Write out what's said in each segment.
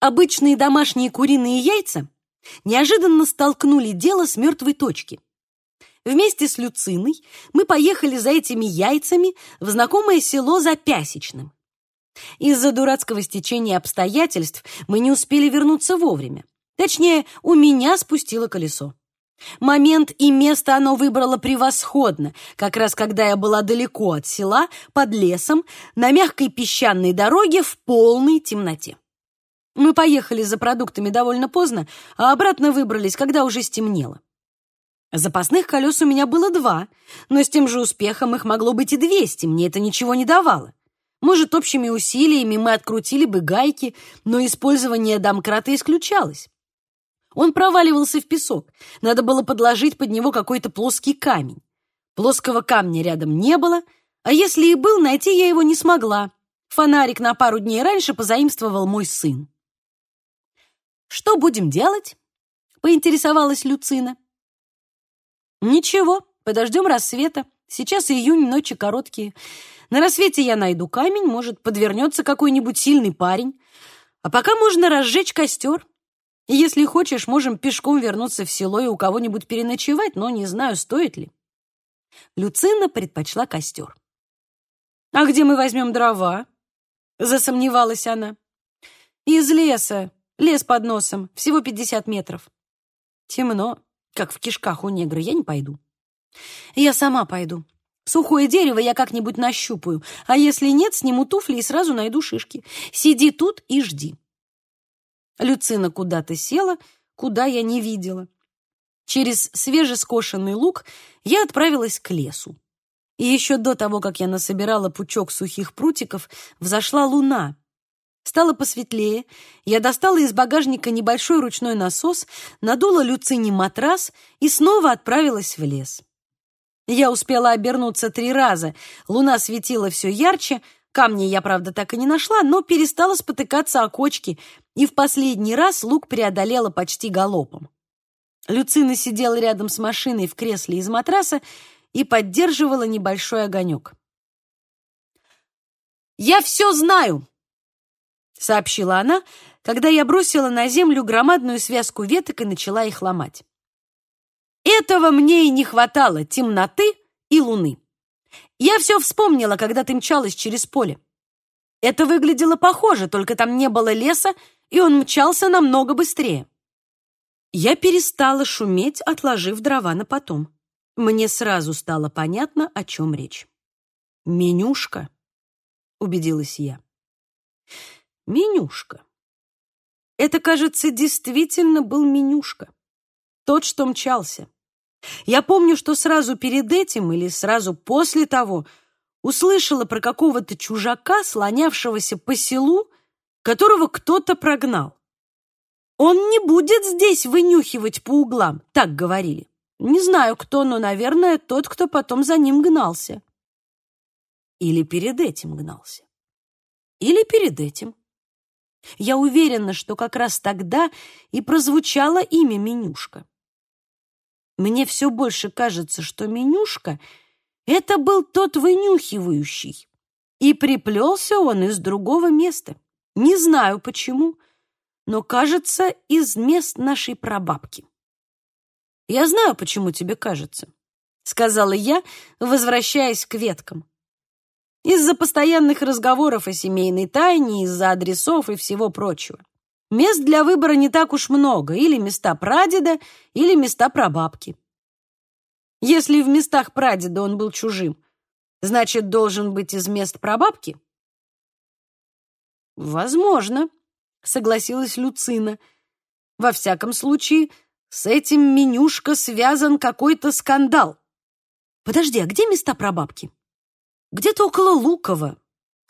Обычные домашние куриные яйца неожиданно столкнули дело с мертвой точки. Вместе с Люциной мы поехали за этими яйцами в знакомое село Запясечным. Из-за дурацкого стечения обстоятельств мы не успели вернуться вовремя. Точнее, у меня спустило колесо. Момент и место оно выбрало превосходно, как раз когда я была далеко от села, под лесом, на мягкой песчаной дороге в полной темноте. Мы поехали за продуктами довольно поздно, а обратно выбрались, когда уже стемнело. Запасных колес у меня было два, но с тем же успехом их могло быть и двести, мне это ничего не давало. Может, общими усилиями мы открутили бы гайки, но использование домкрата исключалось. Он проваливался в песок. Надо было подложить под него какой-то плоский камень. Плоского камня рядом не было, а если и был, найти я его не смогла. Фонарик на пару дней раньше позаимствовал мой сын. «Что будем делать?» — поинтересовалась Люцина. «Ничего, подождем рассвета. Сейчас июнь, ночи короткие. На рассвете я найду камень, может, подвернется какой-нибудь сильный парень. А пока можно разжечь костер. И если хочешь, можем пешком вернуться в село и у кого-нибудь переночевать, но не знаю, стоит ли. Люцина предпочла костер. «А где мы возьмем дрова?» — засомневалась она. «Из леса. Лес под носом. Всего пятьдесят метров». «Темно, как в кишках у негра. Я не пойду». «Я сама пойду. Сухое дерево я как-нибудь нащупаю, а если нет, сниму туфли и сразу найду шишки. Сиди тут и жди». Люцина куда-то села, куда я не видела. Через свежескошенный луг я отправилась к лесу. И еще до того, как я насобирала пучок сухих прутиков, взошла луна. Стало посветлее, я достала из багажника небольшой ручной насос, надула Люцине матрас и снова отправилась в лес. Я успела обернуться три раза, луна светила все ярче, камни я, правда, так и не нашла, но перестала спотыкаться о кочки, и в последний раз лук преодолела почти галопом. Люцина сидела рядом с машиной в кресле из матраса и поддерживала небольшой огонек. «Я все знаю!» — сообщила она, когда я бросила на землю громадную связку веток и начала их ломать. «Этого мне и не хватало, темноты и луны. Я все вспомнила, когда ты мчалась через поле. Это выглядело похоже, только там не было леса и он мчался намного быстрее. Я перестала шуметь, отложив дрова на потом. Мне сразу стало понятно, о чем речь. «Менюшка», — убедилась я. «Менюшка». Это, кажется, действительно был менюшка. Тот, что мчался. Я помню, что сразу перед этим или сразу после того услышала про какого-то чужака, слонявшегося по селу которого кто-то прогнал. Он не будет здесь вынюхивать по углам, так говорили. Не знаю кто, но, наверное, тот, кто потом за ним гнался. Или перед этим гнался. Или перед этим. Я уверена, что как раз тогда и прозвучало имя Менюшка. Мне все больше кажется, что Менюшка — это был тот вынюхивающий, и приплелся он из другого места. Не знаю почему, но, кажется, из мест нашей прабабки. «Я знаю, почему тебе кажется», — сказала я, возвращаясь к веткам. «Из-за постоянных разговоров о семейной тайне, из-за адресов и всего прочего. Мест для выбора не так уж много, или места прадеда, или места прабабки. Если в местах прадеда он был чужим, значит, должен быть из мест прабабки?» «Возможно», — согласилась Люцина. «Во всяком случае, с этим менюшка связан какой-то скандал». «Подожди, а где места прабабки?» «Где-то около Лукова.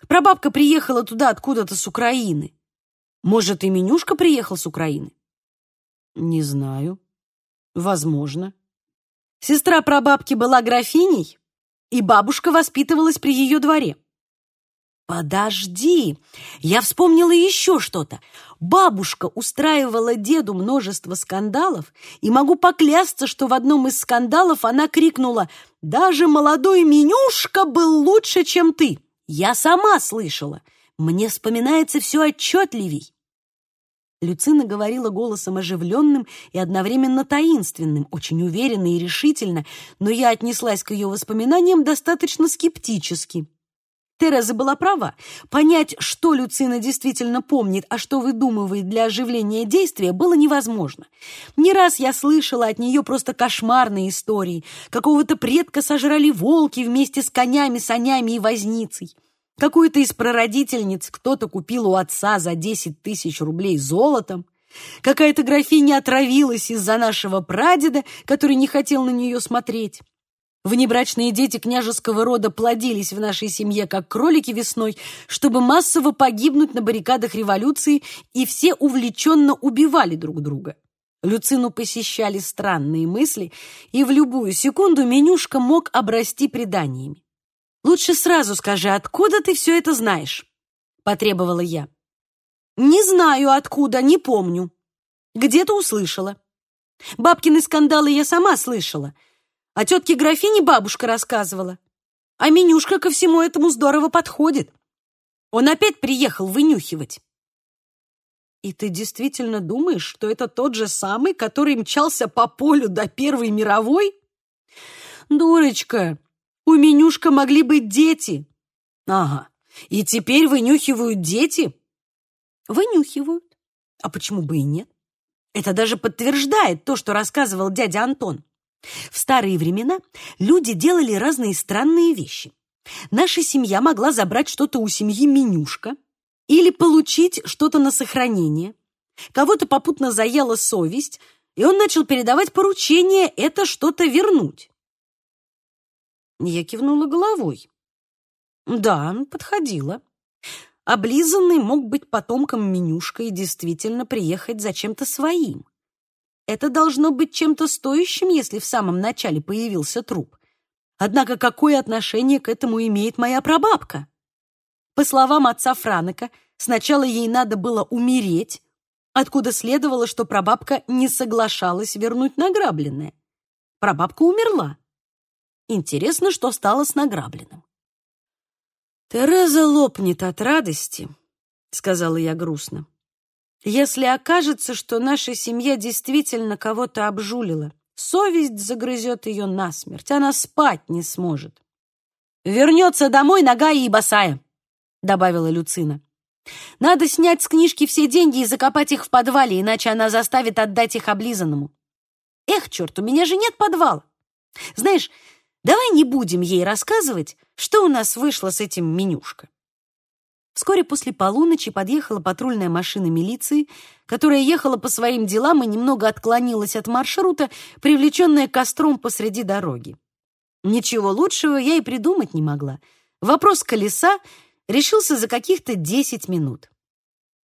Прабабка приехала туда откуда-то с Украины. Может, и менюшка приехал с Украины?» «Не знаю. Возможно». Сестра прабабки была графиней, и бабушка воспитывалась при ее дворе. Подожди, я вспомнила еще что-то. Бабушка устраивала деду множество скандалов, и могу поклясться, что в одном из скандалов она крикнула «Даже молодой менюшка был лучше, чем ты!» Я сама слышала. Мне вспоминается все отчетливей. Люцина говорила голосом оживленным и одновременно таинственным, очень уверенно и решительно, но я отнеслась к ее воспоминаниям достаточно скептически. Тереза была права. Понять, что Люцина действительно помнит, а что выдумывает для оживления действия, было невозможно. Не раз я слышала от нее просто кошмарные истории. Какого-то предка сожрали волки вместе с конями, санями и возницей. Какую-то из прародительниц кто-то купил у отца за 10 тысяч рублей золотом. Какая-то графиня отравилась из-за нашего прадеда, который не хотел на нее смотреть. Внебрачные дети княжеского рода плодились в нашей семье, как кролики весной, чтобы массово погибнуть на баррикадах революции, и все увлеченно убивали друг друга. Люцину посещали странные мысли, и в любую секунду менюшка мог обрасти преданиями. Лучше сразу скажи, откуда ты все это знаешь?» — потребовала я. «Не знаю, откуда, не помню. Где-то услышала. Бабкины скандалы я сама слышала, а тетке графине бабушка рассказывала. А менюшка ко всему этому здорово подходит. Он опять приехал вынюхивать». «И ты действительно думаешь, что это тот же самый, который мчался по полю до Первой мировой?» «Дурочка, у менюшка могли быть дети. Ага. И теперь вынюхивают дети? Вынюхивают. А почему бы и нет? Это даже подтверждает то, что рассказывал дядя Антон. В старые времена люди делали разные странные вещи. Наша семья могла забрать что-то у семьи менюшка или получить что-то на сохранение. Кого-то попутно заела совесть, и он начал передавать поручение это что-то вернуть. Я кивнула головой. Да, подходила. Облизанный мог быть потомком менюшка и действительно приехать за чем-то своим. Это должно быть чем-то стоящим, если в самом начале появился труп. Однако какое отношение к этому имеет моя прабабка? По словам отца Франека, сначала ей надо было умереть, откуда следовало, что прабабка не соглашалась вернуть награбленное. Прабабка умерла. Интересно, что стало с награбленным. «Тереза лопнет от радости», — сказала я грустно. «Если окажется, что наша семья действительно кого-то обжулила, совесть загрызет ее насмерть, она спать не сможет». «Вернется домой нога и босая», — добавила Люцина. «Надо снять с книжки все деньги и закопать их в подвале, иначе она заставит отдать их облизанному». «Эх, черт, у меня же нет подвала. Знаешь, Давай не будем ей рассказывать, что у нас вышло с этим менюшка. Вскоре после полуночи подъехала патрульная машина милиции, которая ехала по своим делам и немного отклонилась от маршрута, привлеченная костром посреди дороги. Ничего лучшего я и придумать не могла. Вопрос колеса решился за каких-то десять минут.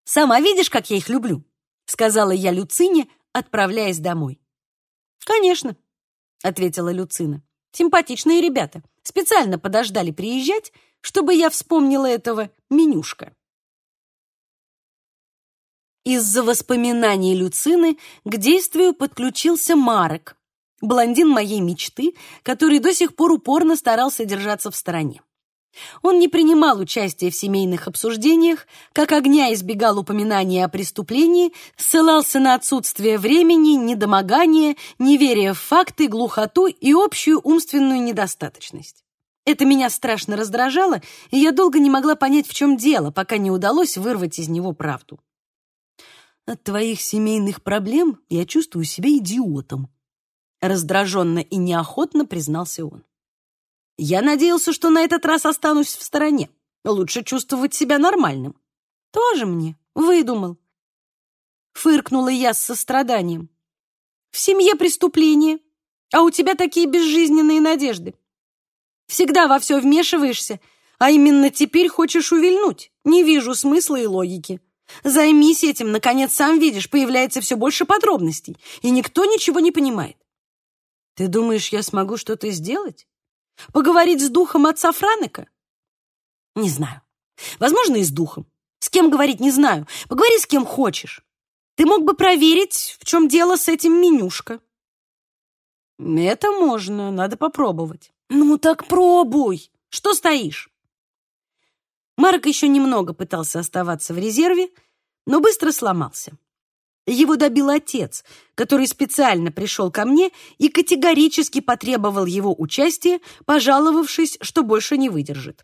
«Сама видишь, как я их люблю», — сказала я Люцине, отправляясь домой. «Конечно», — ответила Люцина. Симпатичные ребята. Специально подождали приезжать, чтобы я вспомнила этого менюшка. Из-за воспоминаний Люцины к действию подключился Марек, блондин моей мечты, который до сих пор упорно старался держаться в стороне. Он не принимал участия в семейных обсуждениях, как огня избегал упоминания о преступлении, ссылался на отсутствие времени, недомогание, неверие в факты, глухоту и общую умственную недостаточность. Это меня страшно раздражало, и я долго не могла понять, в чем дело, пока не удалось вырвать из него правду. «От твоих семейных проблем я чувствую себя идиотом», раздраженно и неохотно признался он. Я надеялся, что на этот раз останусь в стороне. Лучше чувствовать себя нормальным. Тоже мне выдумал. Фыркнула я с состраданием. В семье преступление, а у тебя такие безжизненные надежды. Всегда во все вмешиваешься, а именно теперь хочешь увильнуть. Не вижу смысла и логики. Займись этим, наконец, сам видишь, появляется все больше подробностей, и никто ничего не понимает. Ты думаешь, я смогу что-то сделать? Поговорить с духом отца Франека? Не знаю. Возможно, и с духом. С кем говорить, не знаю. Поговори с кем хочешь. Ты мог бы проверить, в чем дело с этим менюшка. Это можно, надо попробовать. Ну так пробуй. Что стоишь? Марк еще немного пытался оставаться в резерве, но быстро сломался. Его добил отец, который специально пришел ко мне и категорически потребовал его участия, пожаловавшись, что больше не выдержит.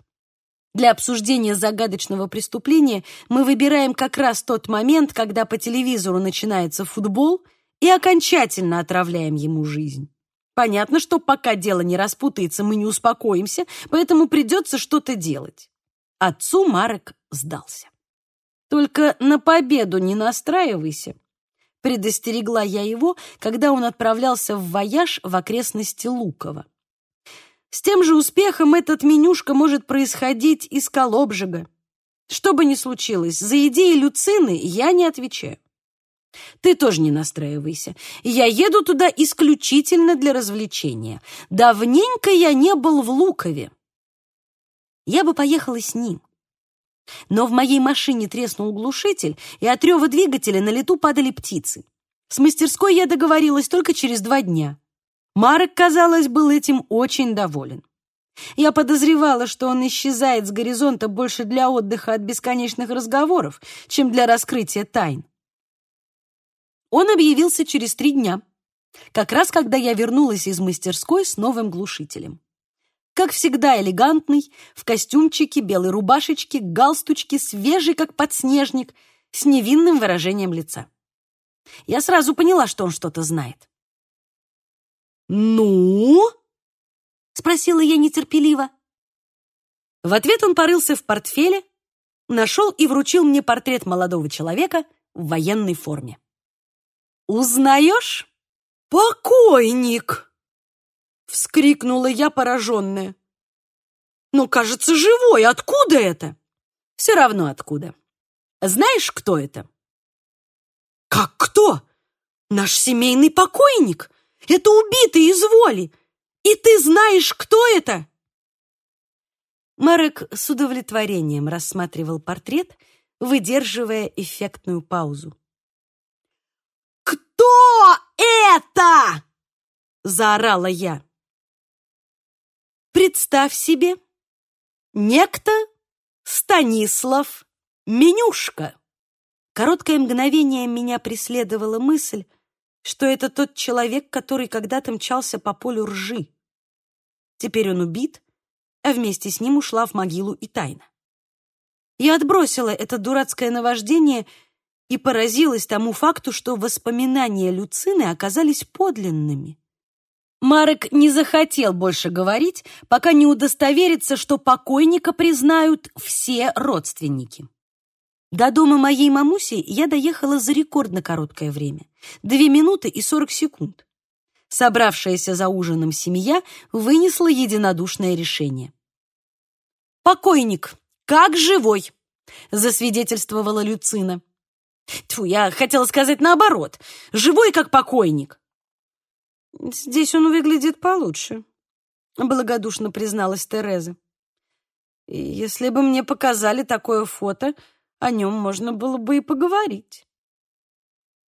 Для обсуждения загадочного преступления мы выбираем как раз тот момент, когда по телевизору начинается футбол, и окончательно отравляем ему жизнь. Понятно, что пока дело не распутается, мы не успокоимся, поэтому придется что-то делать. Отцу Марек сдался. Только на победу не настраивайся, предостерегла я его, когда он отправлялся в вояж в окрестности Лукова. С тем же успехом этот менюшка может происходить из Колобжига. Что бы ни случилось, за идеи Люцины я не отвечаю. Ты тоже не настраивайся. Я еду туда исключительно для развлечения. Давненько я не был в Лукове. Я бы поехала с ним. Но в моей машине треснул глушитель, и от рева двигателя на лету падали птицы. С мастерской я договорилась только через два дня. Марек, казалось, был этим очень доволен. Я подозревала, что он исчезает с горизонта больше для отдыха от бесконечных разговоров, чем для раскрытия тайн. Он объявился через три дня, как раз когда я вернулась из мастерской с новым глушителем. Как всегда элегантный, в костюмчике, белой рубашечке, галстучке, свежий, как подснежник, с невинным выражением лица. Я сразу поняла, что он что-то знает. «Ну?» — спросила я нетерпеливо. В ответ он порылся в портфеле, нашел и вручил мне портрет молодого человека в военной форме. «Узнаешь? Покойник!» — вскрикнула я, пораженная. «Ну, кажется, живой. Откуда это?» «Все равно откуда. Знаешь, кто это?» «Как кто? Наш семейный покойник. Это убитый из воли. И ты знаешь, кто это?» Марек с удовлетворением рассматривал портрет, выдерживая эффектную паузу. «Кто это?» — заорала я. Представь себе, некто Станислав Менюшка. Короткое мгновение меня преследовала мысль, что это тот человек, который когда-то мчался по полю ржи. Теперь он убит, а вместе с ним ушла в могилу и тайна. Я отбросила это дурацкое наваждение и поразилась тому факту, что воспоминания Люцины оказались подлинными. Марек не захотел больше говорить, пока не удостоверится, что покойника признают все родственники. До дома моей мамуси я доехала за рекордно короткое время — две минуты и сорок секунд. Собравшаяся за ужином семья вынесла единодушное решение. «Покойник, как живой!» — засвидетельствовала Люцина. Тьфу, я хотела сказать наоборот. Живой, как покойник. «Здесь он выглядит получше», — благодушно призналась Тереза. И «Если бы мне показали такое фото, о нем можно было бы и поговорить».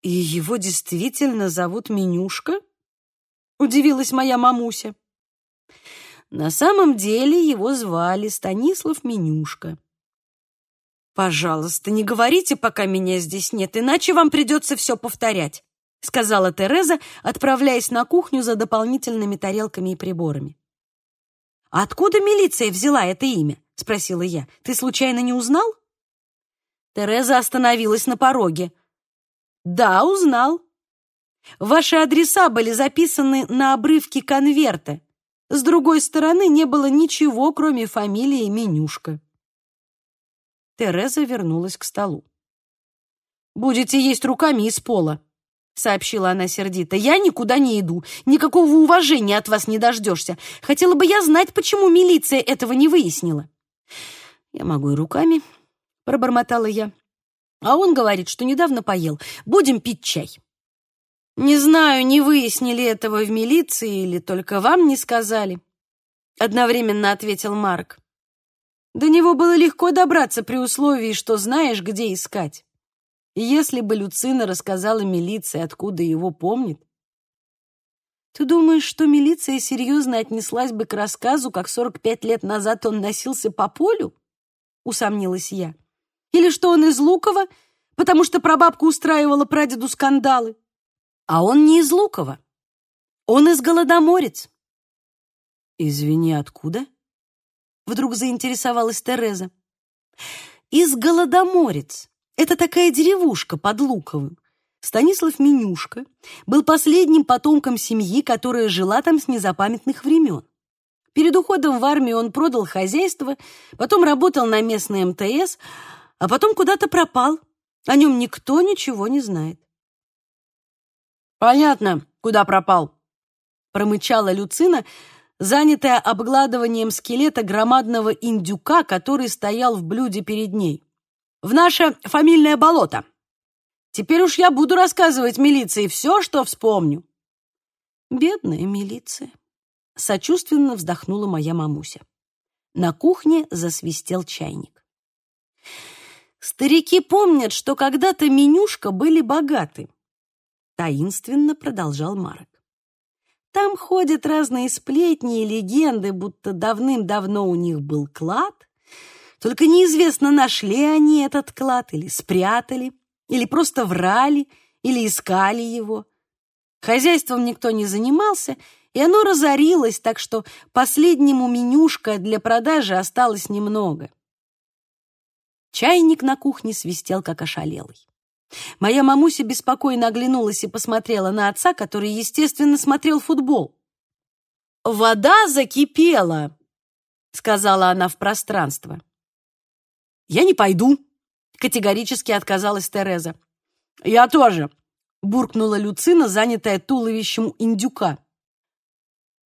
«И его действительно зовут Менюшка?» — удивилась моя мамуся. На самом деле его звали Станислав Менюшка. «Пожалуйста, не говорите, пока меня здесь нет, иначе вам придется все повторять сказала Тереза, отправляясь на кухню за дополнительными тарелками и приборами. «А откуда милиция взяла это имя?» — спросила я. «Ты случайно не узнал?» Тереза остановилась на пороге. «Да, узнал. Ваши адреса были записаны на обрывке конверта. С другой стороны не было ничего, кроме фамилии Менюшка». Тереза вернулась к столу. «Будете есть руками из пола», — сообщила она сердито. «Я никуда не иду. Никакого уважения от вас не дождешься. Хотела бы я знать, почему милиция этого не выяснила». «Я могу и руками», — пробормотала я. А он говорит, что недавно поел. Будем пить чай. Не знаю, не выяснили этого в милиции или только вам не сказали. Одновременно ответил Марк. До него было легко добраться при условии, что знаешь, где искать. Если бы Люцина рассказала милиции, откуда его помнит, ты думаешь, что милиция серьезно отнеслась бы к рассказу, как 45 лет назад он носился по полю? Усомнилась я. Или что он из Лукова, потому что прабабка устраивала прадеду скандалы. А он не из Лукова. Он из Голодоморец. «Извини, откуда?» Вдруг заинтересовалась Тереза. «Из Голодоморец. Это такая деревушка под Луковым. Станислав Менюшка был последним потомком семьи, которая жила там с незапамятных времен. Перед уходом в армию он продал хозяйство, потом работал на местной МТС, а потом куда-то пропал. О нем никто ничего не знает. «Понятно, куда пропал», — промычала Люцина, занятая обгладыванием скелета громадного индюка, который стоял в блюде перед ней. «В наше фамильное болото. Теперь уж я буду рассказывать милиции все, что вспомню». «Бедная милиция», — сочувственно вздохнула моя мамуся. На кухне засвистел чайник. Старики помнят, что когда-то менюшка были богаты. Таинственно продолжал Марк. Там ходят разные сплетни и легенды, будто давным-давно у них был клад. Только неизвестно, нашли они этот клад или спрятали, или просто врали, или искали его. Хозяйством никто не занимался, и оно разорилось, так что последнему менюшка для продажи осталось немного. Чайник на кухне свистел, как ошалелый. Моя мамуся беспокойно оглянулась и посмотрела на отца, который, естественно, смотрел футбол. «Вода закипела», — сказала она в пространство. «Я не пойду», — категорически отказалась Тереза. «Я тоже», — буркнула Люцина, занятая туловищем индюка.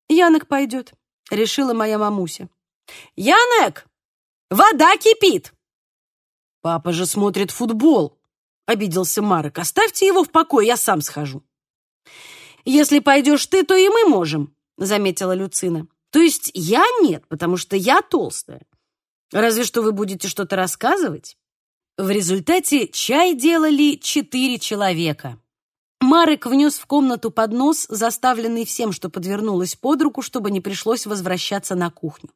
«Янок пойдет», — решила моя мамуся. «Янек, вода кипит!» «Папа же смотрит футбол», — обиделся Марек. «Оставьте его в покое, я сам схожу». «Если пойдешь ты, то и мы можем», — заметила Люцина. «То есть я нет, потому что я толстая. Разве что вы будете что-то рассказывать». В результате чай делали четыре человека. Марек внес в комнату поднос, заставленный всем, что подвернулось под руку, чтобы не пришлось возвращаться на кухню.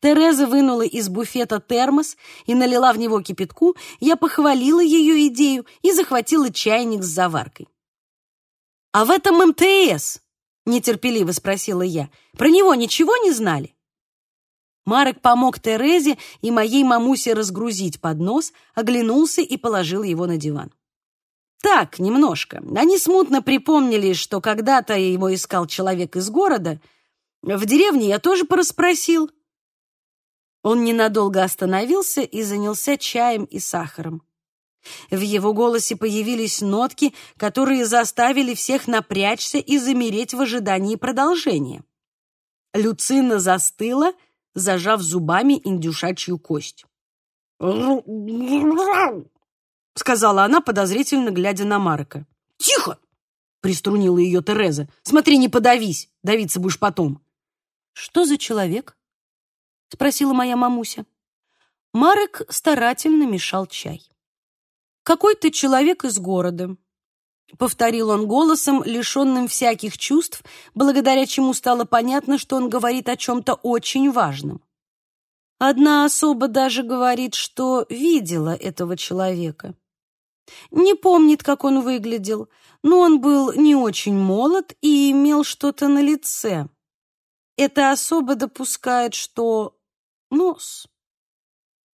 Тереза вынула из буфета термос и налила в него кипятку. Я похвалила ее идею и захватила чайник с заваркой. «А в этом МТС?» — нетерпеливо спросила я. «Про него ничего не знали?» Марек помог Терезе и моей мамусе разгрузить поднос, оглянулся и положил его на диван. Так, немножко. Они смутно припомнили, что когда-то его искал человек из города. В деревне я тоже порасспросил. Он ненадолго остановился и занялся чаем и сахаром. В его голосе появились нотки, которые заставили всех напрячься и замереть в ожидании продолжения. Люцина застыла, зажав зубами индюшачью кость. сказала она, подозрительно глядя на Марка. «Тихо!» — приструнила ее Тереза. «Смотри, не подавись, давиться будешь потом». «Что за человек?» — спросила моя мамуся. Марек старательно мешал чай. «Какой-то человек из города», — повторил он голосом, лишенным всяких чувств, благодаря чему стало понятно, что он говорит о чем-то очень важном. Одна особа даже говорит, что видела этого человека. Не помнит, как он выглядел, но он был не очень молод и имел что-то на лице. Эта особа допускает, что нос.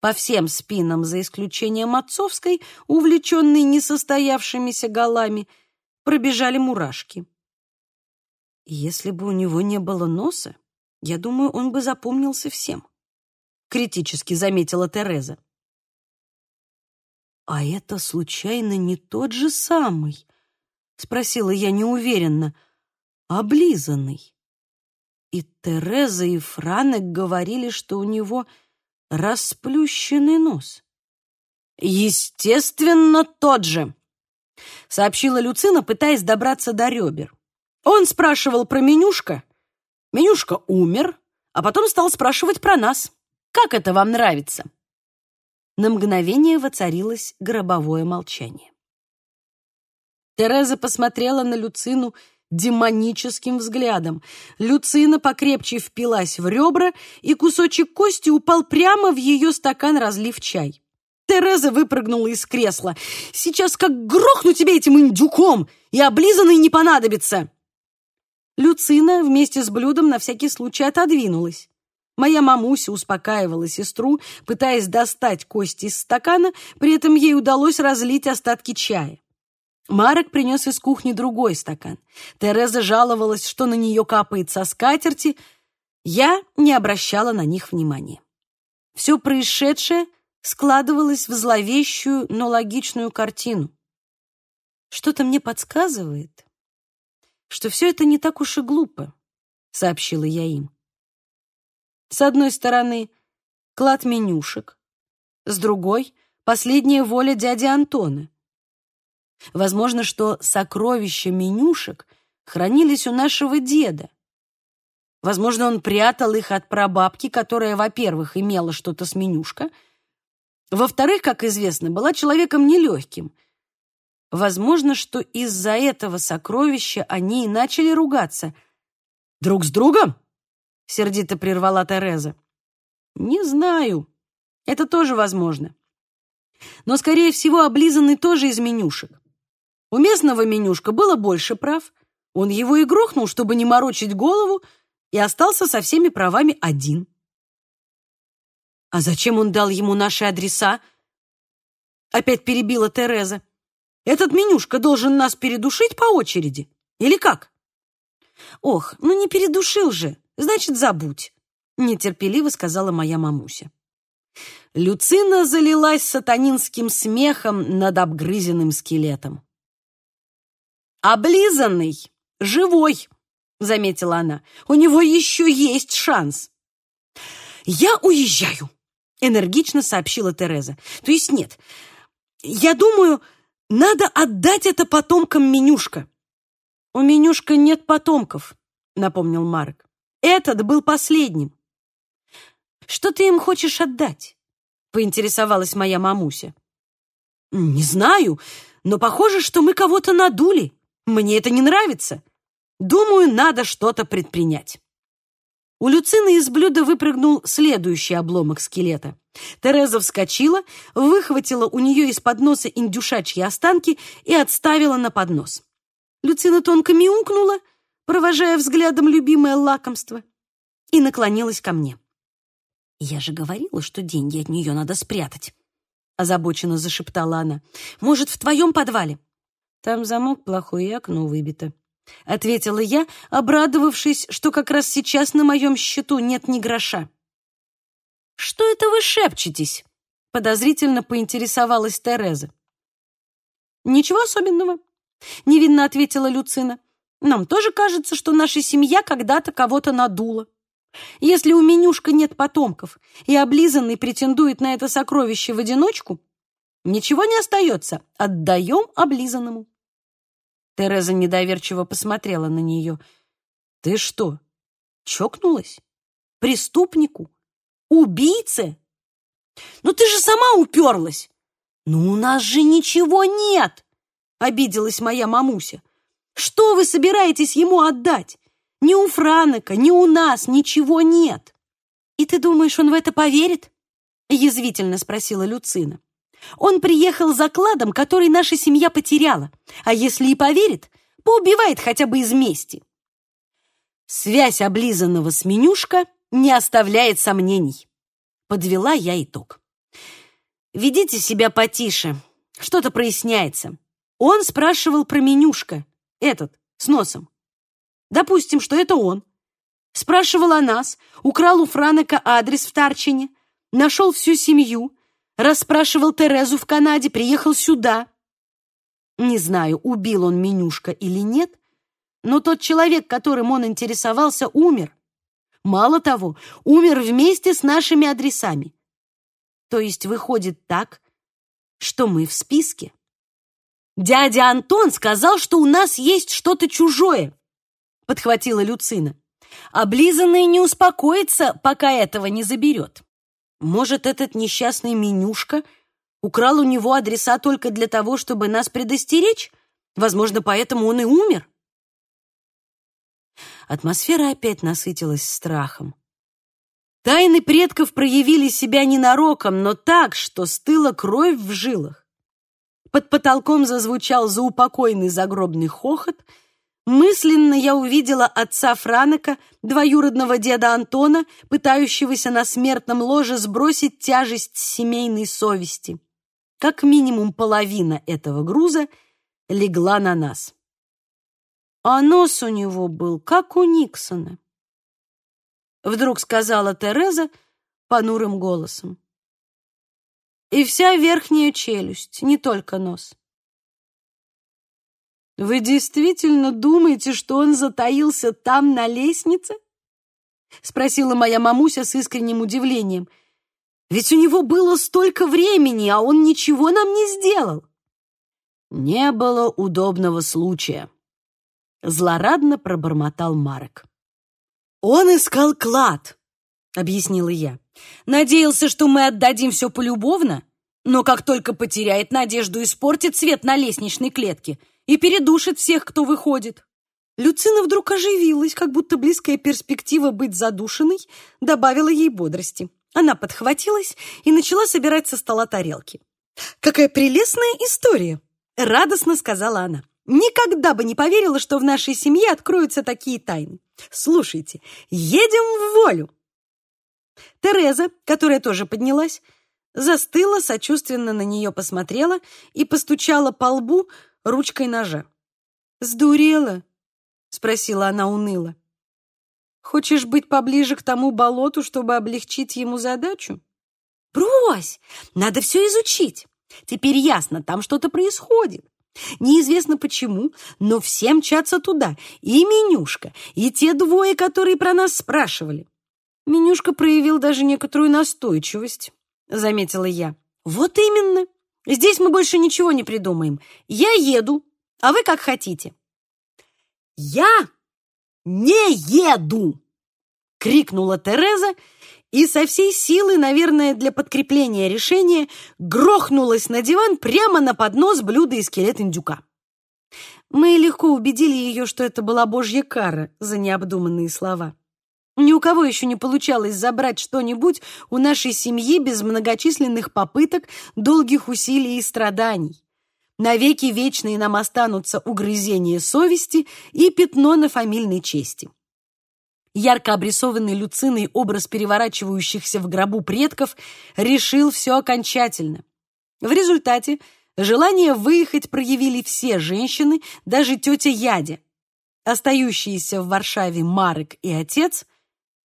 По всем спинам, за исключением отцовской, увлеченной несостоявшимися голами, пробежали мурашки. Если бы у него не было носа, я думаю, он бы запомнился всем, критически заметила Тереза. А это случайно не тот же самый? спросила я неуверенно. Облизанный. И Тереза, и Франек говорили, что у него расплющенный нос. «Естественно, тот же», — сообщила Люцина, пытаясь добраться до ребер. Он спрашивал про менюшка. Менюшка умер, а потом стал спрашивать про нас. Как это вам нравится? На мгновение воцарилось гробовое молчание. Тереза посмотрела на Люцину демоническим взглядом. Люцина покрепче впилась в ребра, и кусочек кости упал прямо в ее стакан, разлив чай. Тереза выпрыгнула из кресла. «Сейчас как грохну тебя этим индюком, и облизанный не понадобится!» Люцина вместе с блюдом на всякий случай отодвинулась. Моя мамуся успокаивала сестру, пытаясь достать кости из стакана, при этом ей удалось разлить остатки чая. Марек принес из кухни другой стакан. Тереза жаловалась, что на нее капает со скатерти. Я не обращала на них внимания. Все происшедшее складывалось в зловещую, но логичную картину. Что-то мне подсказывает, что все это не так уж и глупо, сообщила я им. С одной стороны, клад менюшек, с другой — последняя воля дяди Антона. Возможно, что сокровища менюшек хранились у нашего деда. Возможно, он прятал их от прабабки, которая, во-первых, имела что-то с менюшка, во-вторых, как известно, была человеком нелегким. Возможно, что из-за этого сокровища они и начали ругаться. «Друг с другом?» — сердито прервала Тереза. «Не знаю. Это тоже возможно. Но, скорее всего, облизанный тоже из менюшек. У местного менюшка было больше прав. Он его и грохнул, чтобы не морочить голову, и остался со всеми правами один». «А зачем он дал ему наши адреса?» Опять перебила Тереза. «Этот менюшка должен нас передушить по очереди. Или как?» «Ох, ну не передушил же!» Значит, забудь, нетерпеливо сказала моя мамуся. Люцина залилась сатанинским смехом над обгрызенным скелетом. «Облизанный, живой!» — заметила она. «У него еще есть шанс!» «Я уезжаю!» — энергично сообщила Тереза. «То есть нет, я думаю, надо отдать это потомкам Менюшка». «У Менюшка нет потомков», — напомнил Марк. Этот был последним. Что ты им хочешь отдать? Поинтересовалась моя мамуся. Не знаю, но похоже, что мы кого-то надули. Мне это не нравится. Думаю, надо что-то предпринять. У Люцины из блюда выпрыгнул следующий обломок скелета. Тереза вскочила, выхватила у нее из подноса индюшачьи останки и отставила на поднос. Люцина тонко мяукнула, провожая взглядом любимое лакомство, и наклонилась ко мне. «Я же говорила, что деньги от нее надо спрятать», — озабоченно зашептала она. «Может, в твоем подвале?» «Там замок плохой и окно выбито», — ответила я, обрадовавшись, что как раз сейчас на моем счету нет ни гроша. «Что это вы шепчетесь?» — подозрительно поинтересовалась Тереза. «Ничего особенного», — невинно ответила Люцина. Нам тоже кажется, что наша семья когда-то кого-то надула. Если у менюшка нет потомков, и облизанный претендует на это сокровище в одиночку, ничего не остается, отдаем облизанному. Тереза недоверчиво посмотрела на нее. «Ты что, чокнулась? Преступнику? Убийце? Ну ты же сама уперлась!» «Ну у нас же ничего нет!» — обиделась моя мамуся. Что вы собираетесь ему отдать? Ни у Франека, ни у нас ничего нет. И ты думаешь, он в это поверит? Язвительно спросила Люцина. Он приехал за кладом, который наша семья потеряла. А если и поверит, поубивает хотя бы из мести. Связь облизанного с менюшка не оставляет сомнений. Подвела я итог. Ведите себя потише, что-то проясняется. Он спрашивал про менюшка. Этот, с носом. Допустим, что это он. Спрашивал о нас, украл у Франека адрес в Тарчине, нашел всю семью, расспрашивал Терезу в Канаде, приехал сюда. Не знаю, убил он менюшка или нет, но тот человек, которым он интересовался, умер. Мало того, умер вместе с нашими адресами. То есть выходит так, что мы в списке. «Дядя Антон сказал, что у нас есть что-то чужое», — подхватила Люцина. «Облизанный не успокоится, пока этого не заберет. Может, этот несчастный менюшка украл у него адреса только для того, чтобы нас предостеречь? Возможно, поэтому он и умер?» Атмосфера опять насытилась страхом. Тайны предков проявили себя ненароком, но так, что стыла кровь в жилах. Под потолком зазвучал заупокойный загробный хохот. Мысленно я увидела отца Франека, двоюродного деда Антона, пытающегося на смертном ложе сбросить тяжесть семейной совести. Как минимум половина этого груза легла на нас. А нос у него был, как у Никсона. Вдруг сказала Тереза понурым голосом. И вся верхняя челюсть, не только нос. «Вы действительно думаете, что он затаился там, на лестнице?» — спросила моя мамуся с искренним удивлением. «Ведь у него было столько времени, а он ничего нам не сделал». «Не было удобного случая», — злорадно пробормотал Марек. «Он искал клад», — объяснила я. «Надеялся, что мы отдадим все полюбовно, но как только потеряет надежду, испортит свет на лестничной клетке и передушит всех, кто выходит». Люцина вдруг оживилась, как будто близкая перспектива быть задушенной добавила ей бодрости. Она подхватилась и начала собирать со стола тарелки. «Какая прелестная история!» — радостно сказала она. «Никогда бы не поверила, что в нашей семье откроются такие тайны. Слушайте, едем в волю!» Тереза, которая тоже поднялась, застыла, сочувственно на нее посмотрела и постучала по лбу ручкой ножа. «Сдурела?» — спросила она уныло. «Хочешь быть поближе к тому болоту, чтобы облегчить ему задачу?» «Брось! Надо все изучить!» Теперь ясно, там что-то происходит. Неизвестно почему, но все мчатся туда. И Менюшка, и те двое, которые про нас спрашивали. Менюшка проявил даже некоторую настойчивость, заметила я. Вот именно. Здесь мы больше ничего не придумаем. Я еду, а вы как хотите. Я не еду! крикнула Тереза и со всей силы, наверное, для подкрепления решения, грохнулась на диван прямо на поднос блюда и скелет индюка. Мы легко убедили ее, что это была божья кара за необдуманные слова. Ни у кого еще не получалось забрать что-нибудь у нашей семьи без многочисленных попыток, долгих усилий и страданий. Навеки вечные нам останутся угрызение совести и пятно на фамильной чести ярко обрисованный Люциной образ переворачивающихся в гробу предков решил все окончательно. В результате желание выехать проявили все женщины, даже тетя Ядя. Остающиеся в Варшаве Марек и отец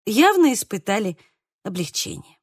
явно испытали облегчение.